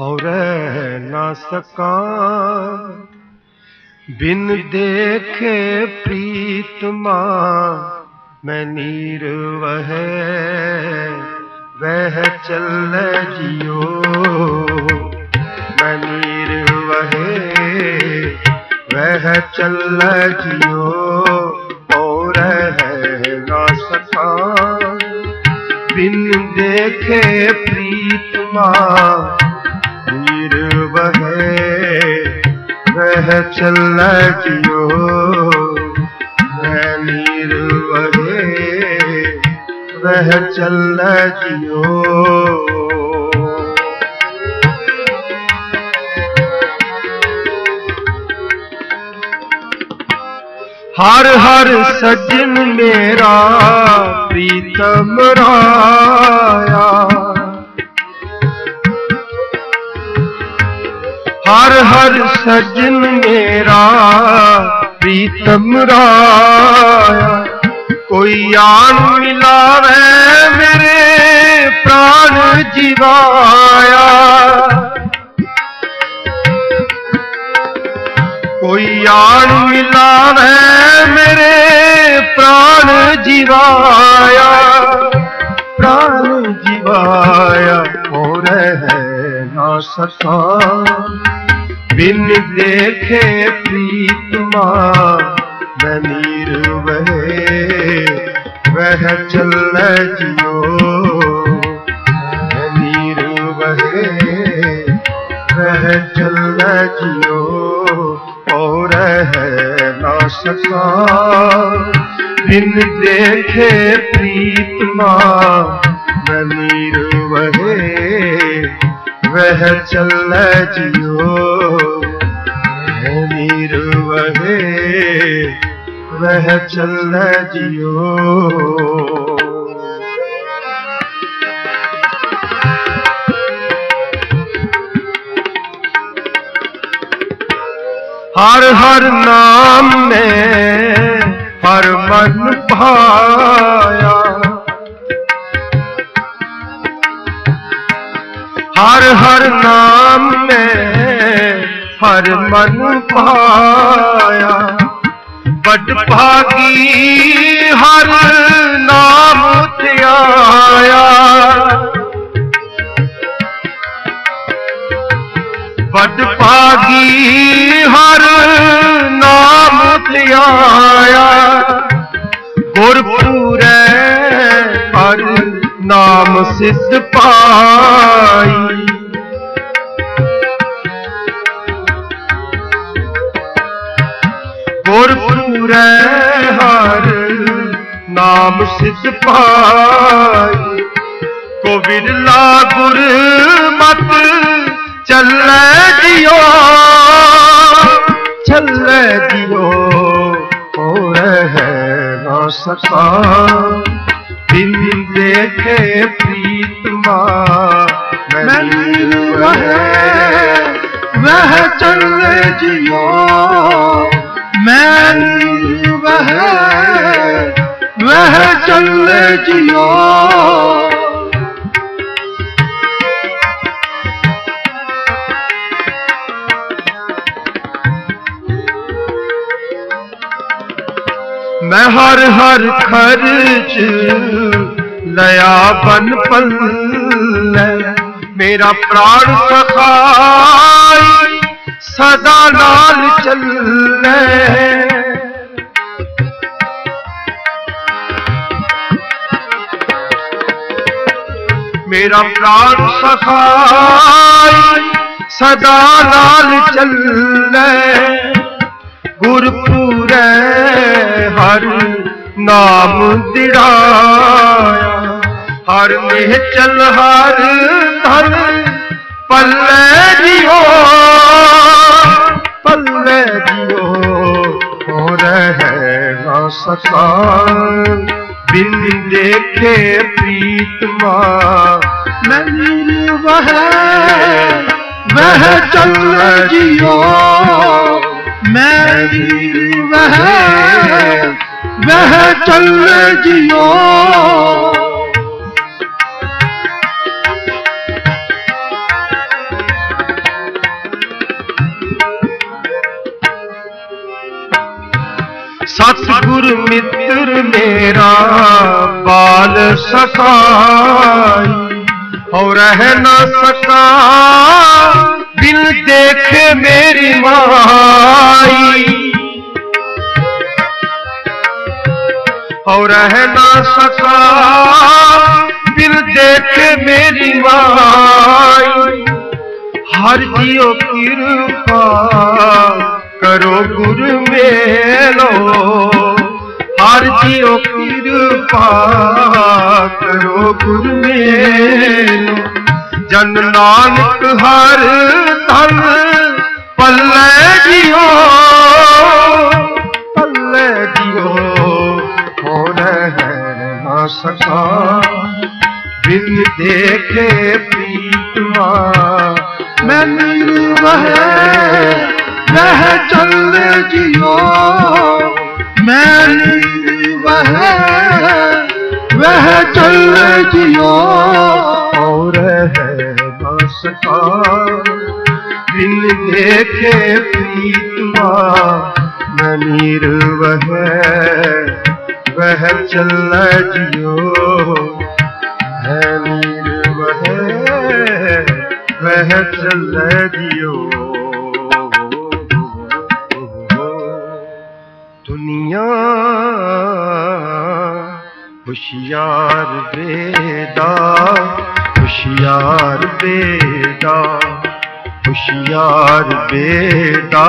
रह ना सका। बिन देखे प्रीतमा मैं नीर वह वह चल जियो, मैं नीर वह वह चल जियो, और ना सका। बिन देखे प्रीतमा नीर वह वह चल जियो मैं नीर वहे वह चल जियो हर हर सजन मेरा प्रीतम राया। हर हर सजन मेरा, प्रीतम राया। कोई आन मिलावे मेरे प्राण जीवाया। कोई आन मिलावे मेरे प्राण जीवाया। प्राण जीवाया है ना सका बिन देखे प्रीतमा मैं नीर वहे वह चल जियो। मैं नीर वहे चल जियो, और ना सका बिन देखे प्रीतमा मैं नीर वहे वह चल जियो। नीर वहे, वह चल जियो। हर हर नाम में हर मन भाया। हर हर नाम में हर मन पाया बड भागी हर नाम त्याया बड भागी हर नाम त्याया गुरपुरे हर नाम सिद्ध पाई गुरपुर हर नाम सिद्ध पाई। को बिरला गुर मत चल दियो। चल दियो, है ना सका बिन देखे प्रीतमा मैं वह वह चल जियो। मैं वह वह चल जियो। मैं हर हर खर्च लया बन पल मेरा प्राण सखाई सदा नाल चल मेरा प्राण सखाई सदा नाल चल गुरपुरे हर नाम दिड़ाया हर में चल हर धन पल्ले जियो पल्ले और है ना सका बिन देखे प्रीतमा नहीं वह वह चल जियो। मैं वह वह चल जियो। सतगुर मित्र मेरा, बाल सकाई और रह न सका, बिन देखे मेरी माई। और रह न सका, बिन देखे मेरी माई। हर जियो कृपा करो गुरु मेलो, हर जियो कृपा करो गुरु मेलो। जन नानक हर धन पल्ले जियो पल्ले जियो हो रह सका बिन देखे प्रीतमा मैं वह वह चल जियो, मैं वह वह चल जियो। और है सका बिन देखे प्रीतमा मनीर वह वह चल जियो। है वह वह चल जियो। ਦੁਨੀਆ। ਹੁਸ਼ਿਆਰ ਬੇਦਾ ਹੁਸ਼ਿਆਰ ਬੇਦਾ ਖੁਸ਼ਿਆਰ ਬੇਦਾ।